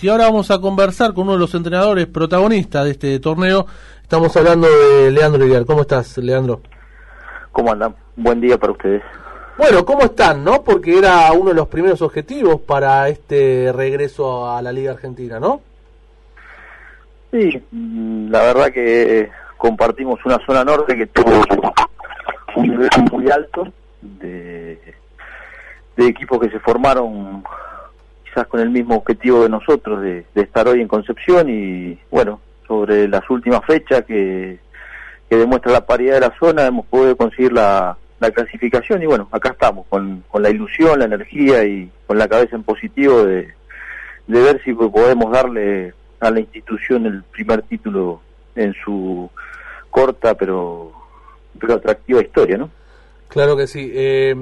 Y ahora vamos a conversar con uno de los entrenadores protagonistas de este torneo. Estamos hablando de Leandro Iriar. ¿Cómo estás, Leandro? ¿Cómo andan? Buen día para ustedes. Bueno, ¿cómo están, no? Porque era uno de los primeros objetivos para este regreso a la Liga Argentina, ¿no? Sí, mm, la verdad que compartimos una zona norte que tuvo un nivel muy alto de, de equipos que se formaron quizás con el mismo objetivo de nosotros, de, estar hoy en Concepción y bueno, sobre las últimas fechas que, que demuestra la paridad de la zona, hemos podido conseguir la, la clasificación y bueno, acá estamos con, con la ilusión, la energía y con la cabeza en positivo de, de ver si podemos darle a la institución el primer título en su corta pero pero atractiva historia, ¿no? Claro que sí. Eh,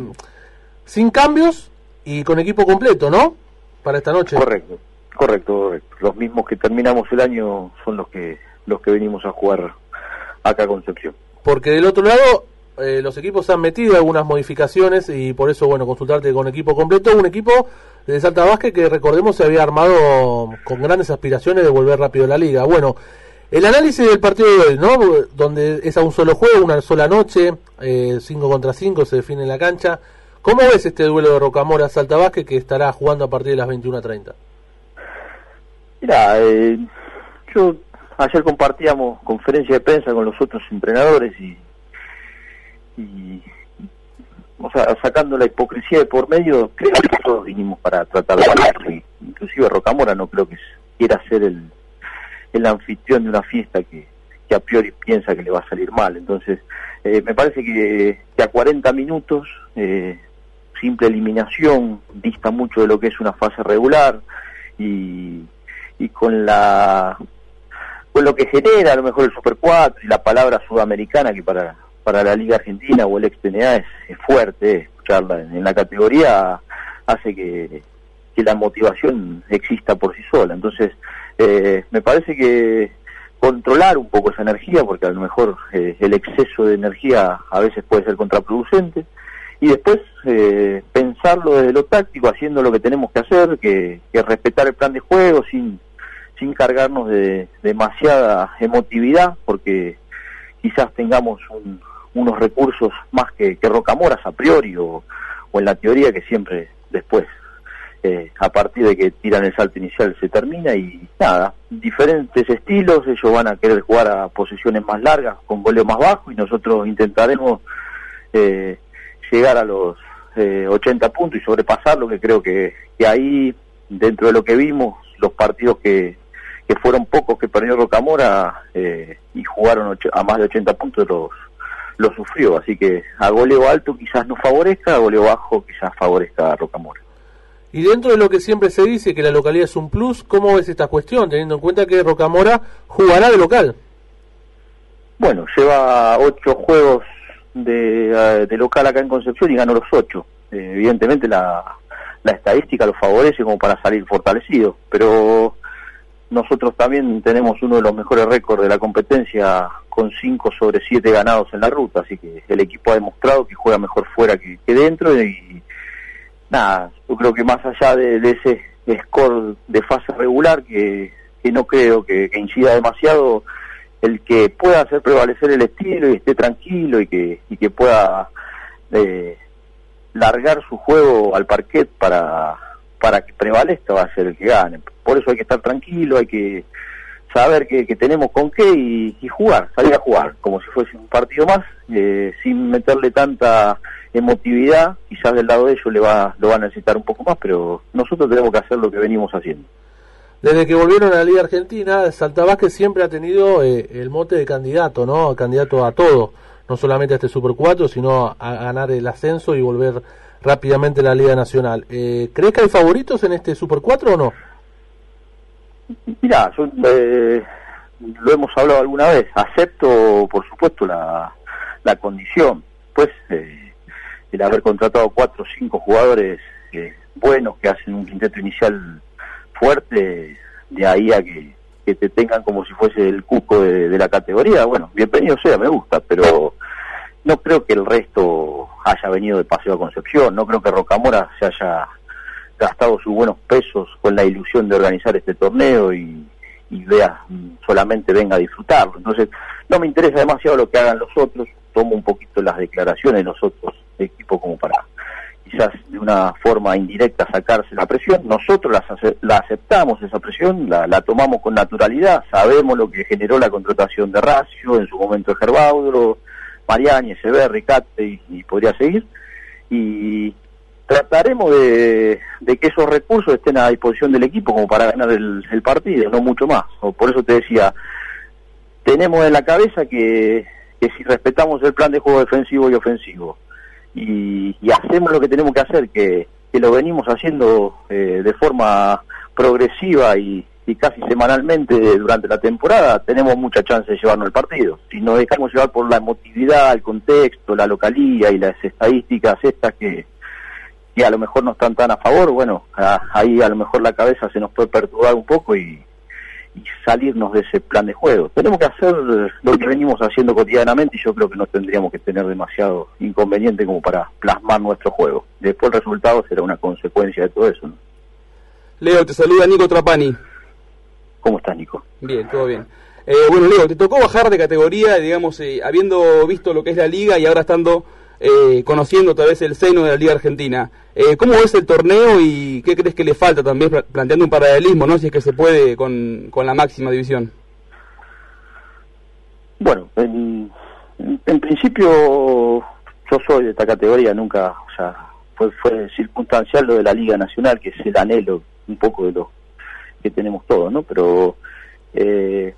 sin cambios y con equipo completo, ¿no? Para esta noche. Correcto, correcto, correcto. Los mismos que terminamos el año son los que los que venimos a jugar acá a Concepción. Porque del otro lado eh, los equipos han metido algunas modificaciones y por eso, bueno, consultarte con equipo completo, un equipo de Salta Vázquez que recordemos se había armado con grandes aspiraciones de volver rápido a la liga. Bueno, el análisis del partido de hoy, ¿no? Donde es a un solo juego, una sola noche, 5 eh, contra 5 se define en la cancha. ¿Cómo ves este duelo de Rocamora Salta Vázquez que estará jugando a partir de las 21.30? Mira, eh, yo ayer compartíamos conferencia de prensa con los otros entrenadores y, y o sea, sacando la hipocresía de por medio, creo que todos vinimos para tratar de ganar. Inclusive Rocamora no creo que quiera ser el, el anfitrión de una fiesta que, que a priori piensa que le va a salir mal. Entonces, eh, me parece que, que, a 40 minutos eh, simple eliminación dista mucho de lo que es una fase regular y, y con la con lo que genera a lo mejor el Super 4 y la palabra sudamericana que para para la Liga Argentina o el ex TNA es, fuerte, escucharla en, la categoría hace que, que la motivación exista por sí sola. Entonces, eh, me parece que controlar un poco esa energía, porque a lo mejor eh, el exceso de energía a veces puede ser contraproducente, y después eh, pensarlo desde lo táctico, haciendo lo que tenemos que hacer, que, respetar el plan de juego sin, sin cargarnos de, demasiada emotividad, porque quizás tengamos unos recursos más que, que Rocamoras a priori o, en la teoría que siempre después, eh, a partir de que tiran el salto inicial, se termina y nada, diferentes estilos, ellos van a querer jugar a posiciones más largas, con goleo más bajo y nosotros intentaremos... Eh, llegar a los 80 eh, puntos y sobrepasar lo que creo que, que ahí, dentro de lo que vimos, los partidos que, que fueron pocos que perdió Rocamora eh, y jugaron a más de 80 puntos los, los sufrió. Así que a goleo alto quizás no favorezca, a goleo bajo quizás favorezca a Rocamora. Y dentro de lo que siempre se dice que la localidad es un plus, ¿cómo ves esta cuestión, teniendo en cuenta que Rocamora jugará de local? Bueno, lleva ocho juegos de, de, local acá en Concepción y ganó los ocho. Eh, evidentemente la, la estadística lo favorece como para salir fortalecido, pero nosotros también tenemos uno de los mejores récords de la competencia con cinco sobre siete ganados en la ruta, así que el equipo ha demostrado que juega mejor fuera que, dentro y nada, yo creo que más allá de, ese score de fase regular que, que no creo que incida demasiado, el que pueda hacer prevalecer el estilo y esté tranquilo y que, y que pueda eh, largar su juego al parquet para, para que prevalezca va a ser el que gane. Por eso hay que estar tranquilo, hay que saber que, que tenemos con qué y, jugar, salir a jugar, como si fuese un partido más, eh, sin meterle tanta emotividad, quizás del lado de ellos le va, lo va a necesitar un poco más, pero nosotros tenemos que hacer lo que venimos haciendo. Desde que volvieron a la Liga Argentina, Salta Vázquez siempre ha tenido eh, el mote de candidato, ¿no? Candidato a todo, no solamente a este Super 4, sino a, ganar el ascenso y volver rápidamente a la Liga Nacional. Eh, ¿Crees que hay favoritos en este Super 4 o no? Mira, eh, lo hemos hablado alguna vez. Acepto, por supuesto, la, la condición. Pues el haber contratado cuatro o cinco jugadores buenos que hacen un quinteto inicial fuerte, de ahí a que, te tengan como si fuese el cuco de, la categoría, bueno, bienvenido sea, me gusta, pero no creo que el resto haya venido de Paseo a Concepción, no creo que Rocamora se haya gastado sus buenos pesos con la ilusión de organizar este torneo y, y vea, solamente venga a disfrutarlo. Entonces, no me interesa demasiado lo que hagan los otros, tomo un poquito las declaraciones de los otros equipos como para quizás de una forma indirecta sacarse la presión. Nosotros la, aceptamos esa presión, la, tomamos con naturalidad, sabemos lo que generó la contratación de Racio, en su momento de Gerbaudro, Mariani, SB, Ricate y, podría seguir. Y trataremos de, que esos recursos estén a disposición del equipo como para ganar el, partido, no mucho más. Por eso te decía, tenemos en la cabeza que, que si respetamos el plan de juego defensivo y ofensivo, y, hacemos lo que tenemos que hacer, que, lo venimos haciendo eh, de forma progresiva y, casi semanalmente durante la temporada, tenemos mucha chance de llevarnos el partido. Si nos dejamos llevar por la emotividad, el contexto, la localía y las estadísticas estas que, que a lo mejor no están tan a favor, bueno, ahí a lo mejor la cabeza se nos puede perturbar un poco y, y salirnos de ese plan de juego. Tenemos que hacer lo que venimos haciendo cotidianamente y yo creo que no tendríamos que tener demasiado inconveniente como para plasmar nuestro juego. Después el resultado será una consecuencia de todo eso. Leo, te saluda Nico Trapani. ¿Cómo estás, Nico? Bien, todo bien. Eh, bueno, Leo, te tocó bajar de categoría, digamos, eh, habiendo visto lo que es la liga y ahora estando eh, conociendo otra vez el seno de la Liga Argentina. Eh, ¿Cómo ves el torneo y qué crees que le falta también, planteando un paralelismo, ¿no? si es que se puede con, con la máxima división? Bueno, en, en, principio yo soy de esta categoría, nunca, o sea, fue, fue circunstancial lo de la Liga Nacional, que es el anhelo un poco de lo que tenemos todos, ¿no? Pero eh,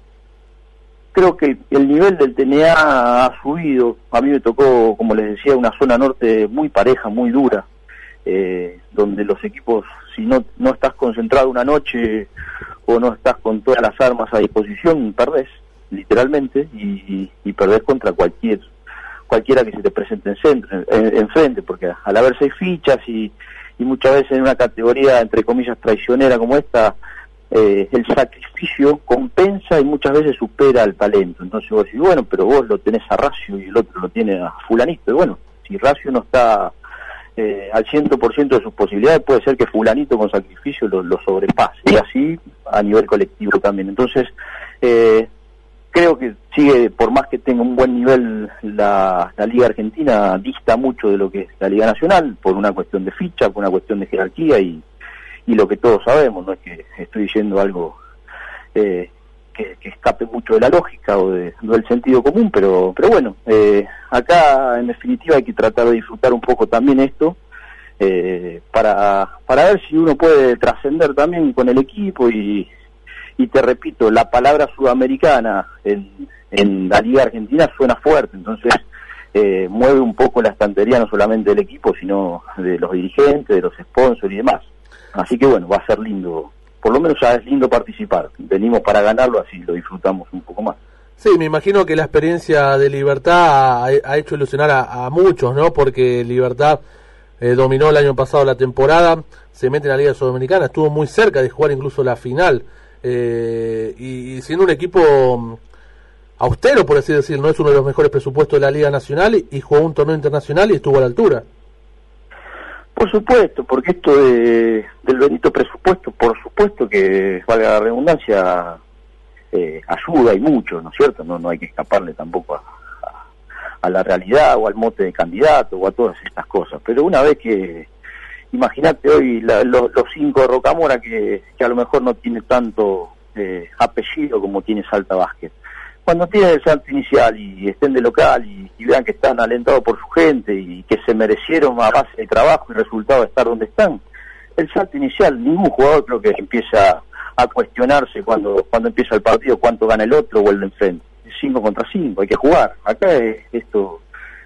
creo que el nivel del TNA ha subido. A mí me tocó, como les decía, una zona norte muy pareja, muy dura, eh, donde los equipos, si no, no estás concentrado una noche o no estás con todas las armas a disposición, perdés, literalmente, y, y perdés contra cualquier cualquiera que se te presente en, frente, porque al haber seis fichas y, y muchas veces en una categoría, entre comillas, traicionera como esta, eh, el sacrificio compensa y muchas veces supera al talento. Entonces vos decís, bueno, pero vos lo tenés a Racio y el otro lo tiene a fulanito. Y bueno, si Racio no está eh, al 100% de sus posibilidades, puede ser que fulanito con sacrificio lo, lo sobrepase. Y así a nivel colectivo también. Entonces, eh, creo que sigue, por más que tenga un buen nivel la, la, Liga Argentina, dista mucho de lo que es la Liga Nacional, por una cuestión de ficha, por una cuestión de jerarquía y y lo que todos sabemos, no es que estoy diciendo algo eh, que, escape mucho de la lógica o, de, del sentido común, pero, pero bueno, eh, acá en definitiva hay que tratar de disfrutar un poco también esto eh, para, para ver si uno puede trascender también con el equipo y, y te repito, la palabra sudamericana en, en la Liga Argentina suena fuerte, entonces mueve un poco la estantería no solamente del equipo, sino de los dirigentes, de los sponsors y demás. Así que bueno, va a ser lindo, por lo menos ya es lindo participar. Venimos para ganarlo, así lo disfrutamos un poco más. Sí, me imagino que la experiencia de Libertad ha, hecho ilusionar a, muchos, ¿no? Porque Libertad eh, dominó el año pasado la temporada, se mete en la Liga Sudamericana, estuvo muy cerca de jugar incluso la final. Eh, y, siendo un equipo mm, austero, por así decir, no es uno de los mejores presupuestos de la Liga Nacional y jugó un torneo internacional y estuvo a la altura. Por supuesto, porque esto de, del Benito presupuesto, por supuesto que, valga la redundancia, eh, ayuda y mucho, ¿no es cierto? No, no hay que escaparle tampoco a, la realidad o al mote de candidato o a todas estas cosas. Pero una vez que, imagínate hoy los cinco de Rocamora que, que a lo mejor no tiene tanto eh, apellido como tiene Salta Vázquez cuando tienen el salto inicial y estén de local y, vean que están alentados por su gente y que se merecieron a base de trabajo y resultado de estar donde están, el salto inicial, ningún jugador creo que empieza a cuestionarse cuando, cuando empieza el partido cuánto gana el otro o el de enfrente. Es 5 contra 5, hay que jugar. Acá es esto,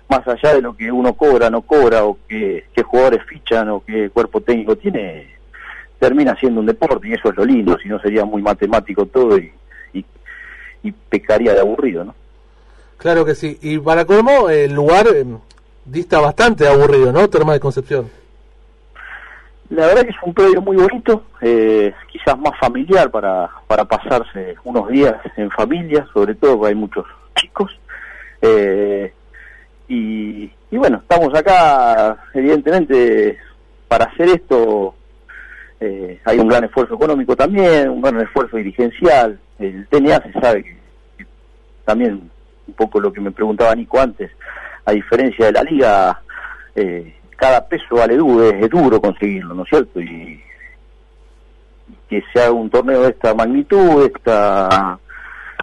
más allá de lo que uno cobra, no cobra, o qué, qué jugadores fichan o qué cuerpo técnico tiene, termina siendo un deporte y eso es lo lindo, si no sería muy matemático todo y y pecaría de aburrido, ¿no? Claro que sí. Y para colmo, el lugar eh, dista bastante aburrido, ¿no? Terma de Concepción. La verdad que es un predio muy bonito, eh, quizás más familiar para, para pasarse unos días en familia, sobre todo porque hay muchos chicos. Eh, y, y bueno, estamos acá, evidentemente, para hacer esto eh, hay un gran esfuerzo económico también, un gran esfuerzo dirigencial. El TNA se sabe que, también, un poco lo que me preguntaba Nico antes, a diferencia de la liga, eh, cada peso vale duro, es, duro conseguirlo, ¿no es cierto? Y que se haga un torneo de esta magnitud, esta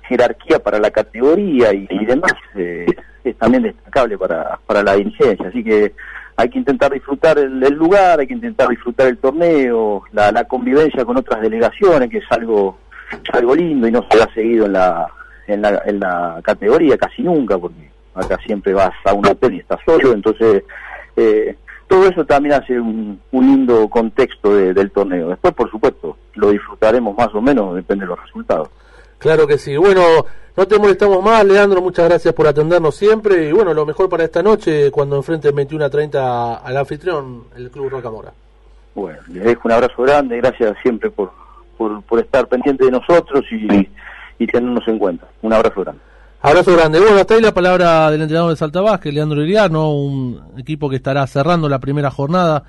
jerarquía para la categoría y, demás, eh, es también destacable para, para la dirigencia. Así que hay que intentar disfrutar el, lugar, hay que intentar disfrutar el torneo, la, convivencia con otras delegaciones, que es algo, algo lindo y no se ha seguido en la, en la, en la categoría casi nunca, porque acá siempre vas a un hotel y estás solo, entonces eh, todo eso también hace un, lindo contexto del torneo. Después, por supuesto, lo disfrutaremos más o menos, depende de los resultados. Claro que sí. Bueno, no te molestamos más, Leandro. Muchas gracias por atendernos siempre. Y bueno, lo mejor para esta noche, cuando enfrente el 21 a 30 al anfitrión, el Club Rocamora. Bueno, les dejo un abrazo grande. Gracias siempre por, por, estar pendiente de nosotros y, y tenernos en cuenta. Un abrazo grande. Abrazo grande. Bueno, hasta ahí la palabra del entrenador de Salta Leandro Iriano, un equipo que estará cerrando la primera jornada